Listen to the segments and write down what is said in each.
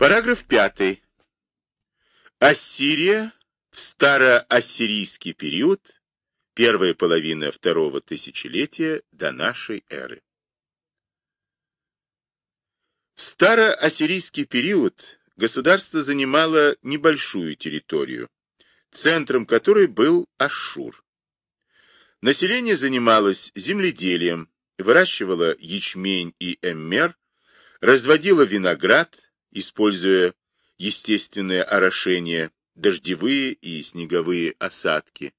Параграф 5. Ассирия в староассирийский период, первая половина второго тысячелетия до нашей эры. В староассирийский период государство занимало небольшую территорию, центром которой был Ашшур. Население занималось земледелием, выращивало ячмень и эммер, разводило виноград, используя естественное орошение, дождевые и снеговые осадки,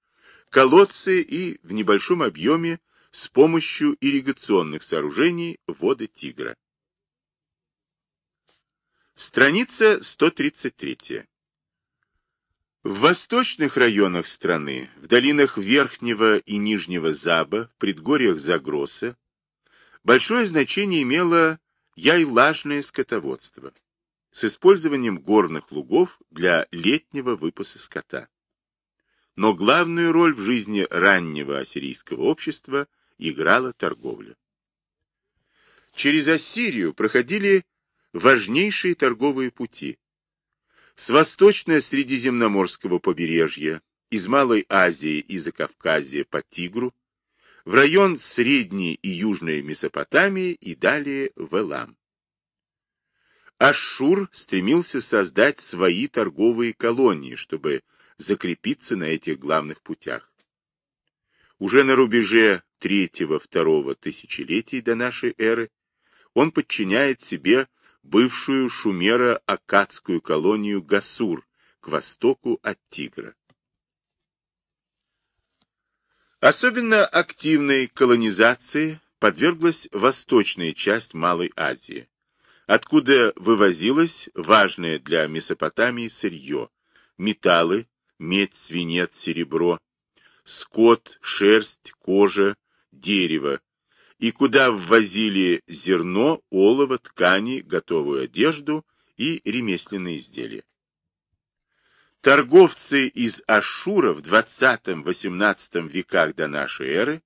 колодцы и в небольшом объеме с помощью ирригационных сооружений воды Тигра. Страница 133. В восточных районах страны, в долинах Верхнего и Нижнего Заба, в предгорьях Загроса, большое значение имело яйлажное скотоводство с использованием горных лугов для летнего выпаса скота. Но главную роль в жизни раннего ассирийского общества играла торговля. Через Ассирию проходили важнейшие торговые пути. С восточно-средиземноморского побережья, из Малой Азии и Закавказья по Тигру, в район Средней и Южной Месопотамии и далее в Элам. Ашшур стремился создать свои торговые колонии, чтобы закрепиться на этих главных путях. Уже на рубеже третьего-второго тысячелетий до нашей эры он подчиняет себе бывшую шумеро-акадскую колонию Гасур к востоку от Тигра. Особенно активной колонизации подверглась восточная часть Малой Азии откуда вывозилось важное для Месопотамии сырье, металлы, медь, свинец, серебро, скот, шерсть, кожа, дерево, и куда ввозили зерно, олово, ткани, готовую одежду и ремесленные изделия. Торговцы из Ашура в 20-18 веках до нашей эры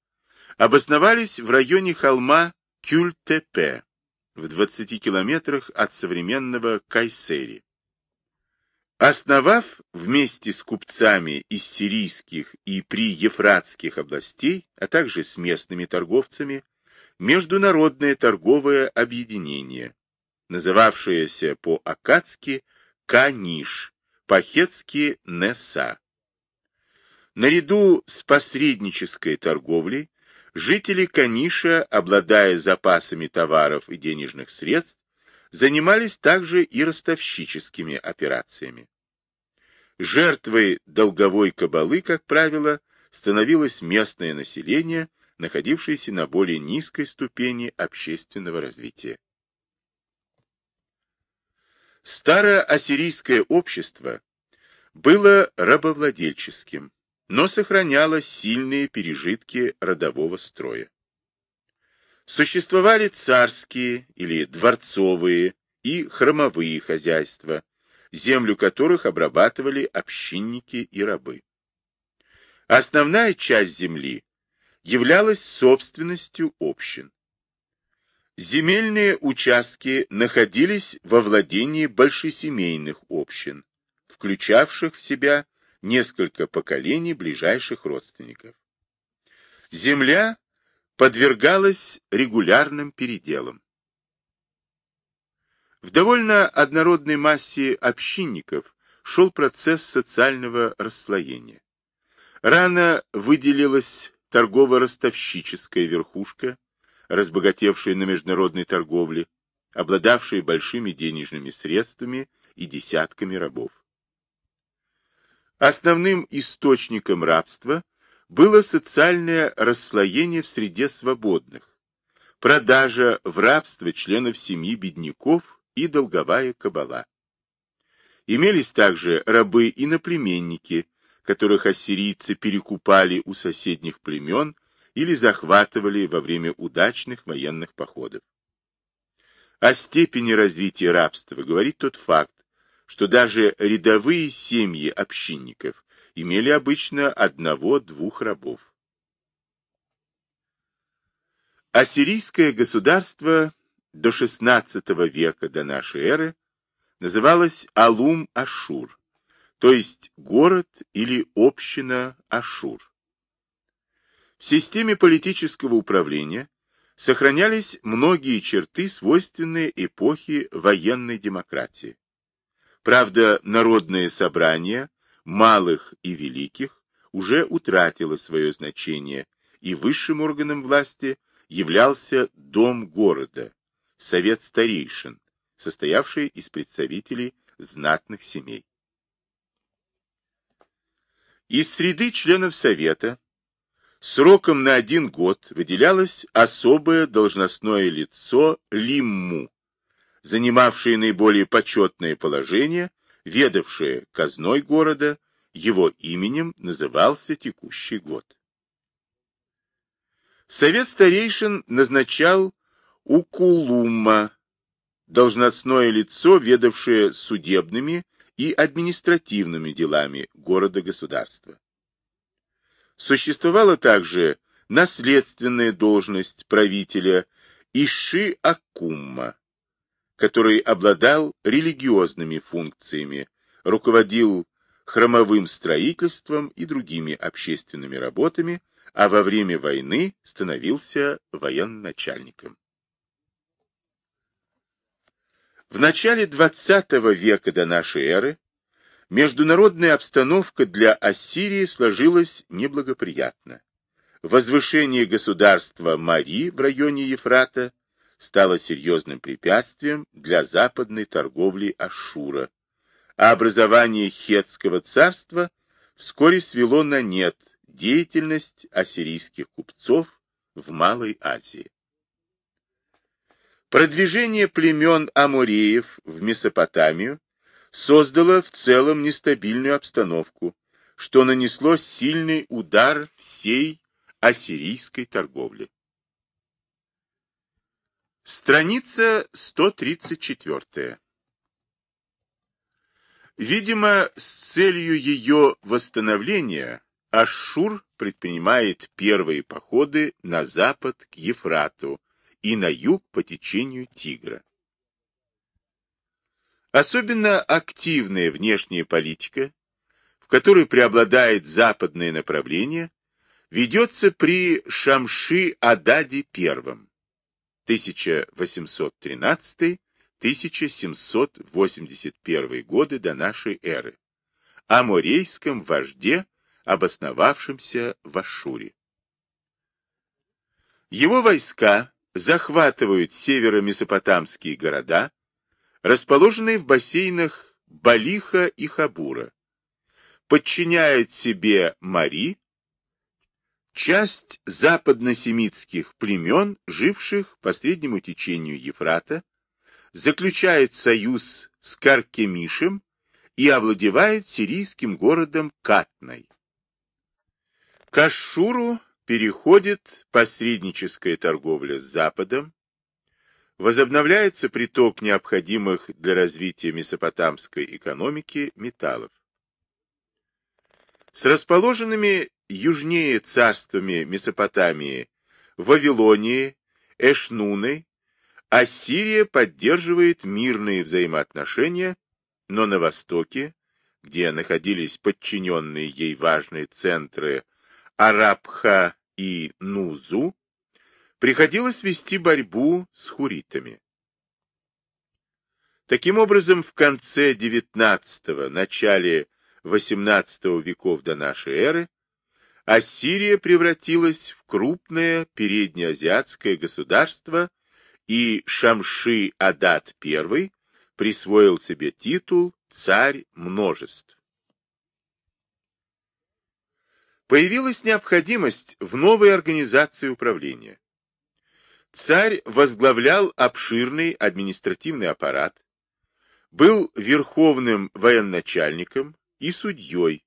обосновались в районе холма Кюль-Тепе, в 20 километрах от современного Кайсери. Основав вместе с купцами из сирийских и приефратских областей, а также с местными торговцами, международное торговое объединение, называвшееся по-акадски Каниш, по-хетски Неса. Наряду с посреднической торговлей Жители Каниша, обладая запасами товаров и денежных средств, занимались также и ростовщическими операциями. Жертвой долговой кабалы, как правило, становилось местное население, находившееся на более низкой ступени общественного развития. Старое ассирийское общество было рабовладельческим, но сохраняла сильные пережитки родового строя. Существовали царские или дворцовые и хромовые хозяйства, землю которых обрабатывали общинники и рабы. Основная часть земли являлась собственностью общин. Земельные участки находились во владении большесемейных общин, включавших в себя несколько поколений ближайших родственников. Земля подвергалась регулярным переделам. В довольно однородной массе общинников шел процесс социального расслоения. Рано выделилась торгово-ростовщическая верхушка, разбогатевшая на международной торговле, обладавшая большими денежными средствами и десятками рабов. Основным источником рабства было социальное расслоение в среде свободных, продажа в рабство членов семьи бедняков и долговая кабала. Имелись также рабы-иноплеменники, которых ассирийцы перекупали у соседних племен или захватывали во время удачных военных походов. О степени развития рабства говорит тот факт, что даже рядовые семьи общинников имели обычно одного-двух рабов. Ассирийское государство до XVI века до нашей эры называлась Алум-Ашур, то есть город или община Ашур. В системе политического управления сохранялись многие черты, свойственные эпохе военной демократии. Правда, народное собрание малых и великих уже утратило свое значение, и высшим органом власти являлся Дом города, Совет старейшин, состоявший из представителей знатных семей. Из среды членов Совета сроком на один год выделялось особое должностное лицо Лимму, занимавшее наиболее почетное положение, ведавшее казной города, его именем назывался текущий год. Совет старейшин назначал Укулума, должностное лицо, ведавшее судебными и административными делами города-государства. Существовала также наследственная должность правителя Иши Акумма, который обладал религиозными функциями, руководил храмовым строительством и другими общественными работами, а во время войны становился военачальником. В начале XX века до нашей эры международная обстановка для Ассирии сложилась неблагоприятно. Возвышение государства Мари в районе Ефрата стало серьезным препятствием для западной торговли Ашура, а образование Хетского царства вскоре свело на нет деятельность ассирийских купцов в Малой Азии. Продвижение племен Амореев в Месопотамию создало в целом нестабильную обстановку, что нанесло сильный удар всей ассирийской торговле. Страница 134. Видимо, с целью ее восстановления Ашшур предпринимает первые походы на запад к Ефрату, и на юг по течению Тигра. Особенно активная внешняя политика, в которой преобладает западное направление, ведется при Шамши-Ададе I 1813-1781 годы до нашей эры, аморейском вожде, обосновавшемся в Ашуре. Его войска захватывают северо-месопотамские города, расположенные в бассейнах Балиха и Хабура, подчиняют себе Мари, часть западносемитских племен, живших по среднему течению Ефрата, заключает союз с Каркемишем и овладевает сирийским городом Катной. К Ашшуру переходит посредническая торговля с Западом, возобновляется приток необходимых для развития месопотамской экономики металлов. С расположенными южнее царствами Месопотамии, Вавилонии, Эшнуной, Ассирия поддерживает мирные взаимоотношения, но на востоке, где находились подчиненные ей важные центры Арабха и Нузу, приходилось вести борьбу с хуритами. Таким образом, в конце XIX – начале XVIII веков до нашей эры Ассирия превратилась в крупное переднеазиатское государство, и Шамши-Адат I присвоил себе титул «Царь множеств». Появилась необходимость в новой организации управления. Царь возглавлял обширный административный аппарат, был верховным военачальником и судьей,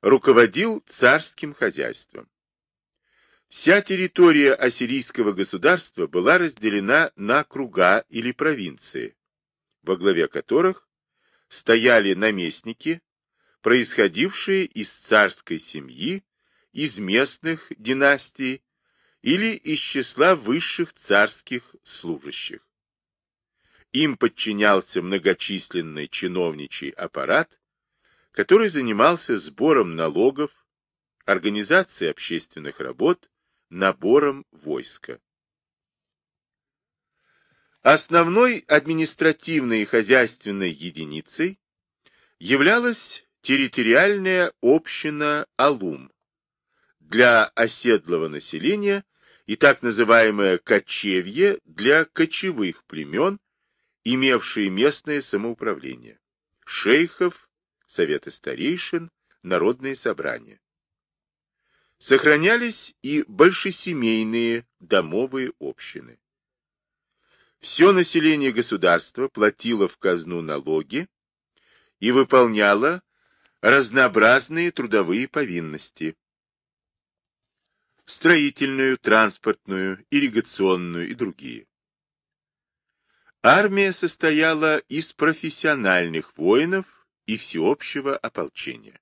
руководил царским хозяйством. Вся территория ассирийского государства была разделена на круга или провинции, во главе которых стояли наместники, происходившие из царской семьи, из местных династий или из числа высших царских служащих. Им подчинялся многочисленный чиновничий аппарат, который занимался сбором налогов, организацией общественных работ, набором войска. Основной административной и хозяйственной единицей являлась территориальная община Алум для оседлого населения и так называемое кочевье для кочевых племен, имевшие местное самоуправление, шейхов, советы старейшин, народные собрания. Сохранялись и большесемейные домовые общины. Все население государства платило в казну налоги и выполняло разнообразные трудовые повинности. Строительную, транспортную, ирригационную и другие. Армия состояла из профессиональных воинов и всеобщего ополчения.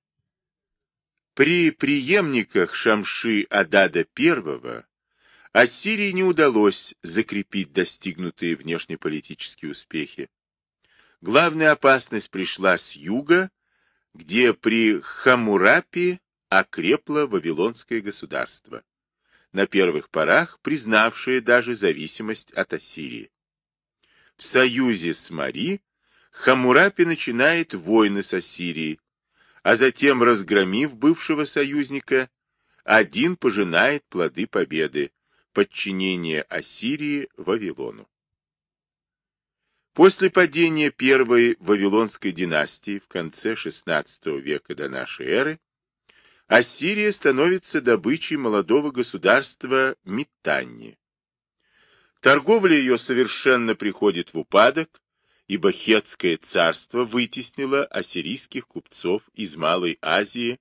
При преемниках Шамши Адада I Ассирии не удалось закрепить достигнутые внешнеполитические успехи. Главная опасность пришла с юга, где при Хамурапи окрепло Вавилонское государство, на первых порах признавшее даже зависимость от Ассирии. В союзе с Мари Хамурапи начинает войны с Ассирией, а затем, разгромив бывшего союзника, один пожинает плоды победы, подчинение Ассирии Вавилону. После падения первой Вавилонской династии в конце XVI века до нашей эры Ассирия становится добычей молодого государства Митанни. Торговля ее совершенно приходит в упадок, ибо Хетское царство вытеснило ассирийских купцов из Малой Азии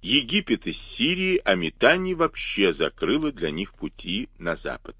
Египет из Сирии, а Метани вообще закрыла для них пути на запад.